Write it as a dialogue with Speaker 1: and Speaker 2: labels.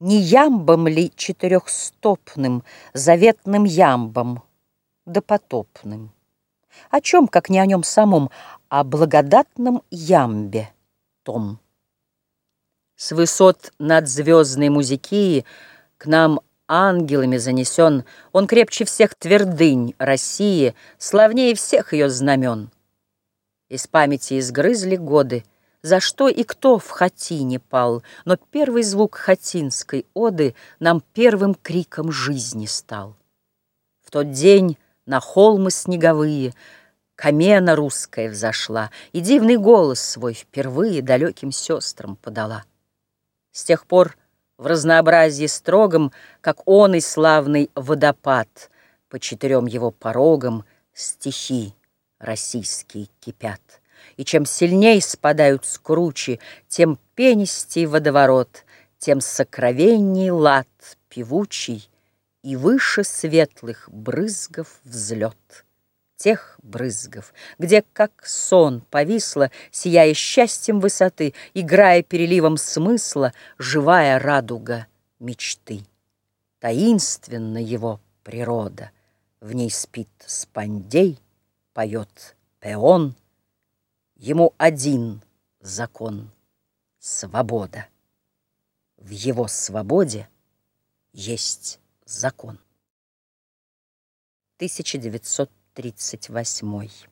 Speaker 1: Не ямбом ли четырехстопным, заветным ямбом, допотопным? О чем, как не о нем самом, о благодатном ямбе том? С высот надзвездной музыкии к нам ангелами занесен, Он крепче всех твердынь России, славнее всех ее знамен. Из памяти изгрызли годы, за что и кто в хатине пал, Но первый звук хатинской оды Нам первым криком жизни стал. В тот день на холмы снеговые Камена русская взошла И дивный голос свой впервые Далеким сестрам подала. С тех пор в разнообразии строгом, Как он и славный водопад, По четырем его порогам Стихи российские кипят. И чем сильней спадают с кручи, Тем пенистей водоворот, Тем сокровенней лад певучий И выше светлых брызгов взлет. Тех брызгов, где, как сон, повисла, Сияя счастьем высоты, Играя переливом смысла, Живая радуга мечты. Таинственна его природа, В ней спит спандей, поет пеон, Ему один закон — свобода. В его свободе есть закон. 1938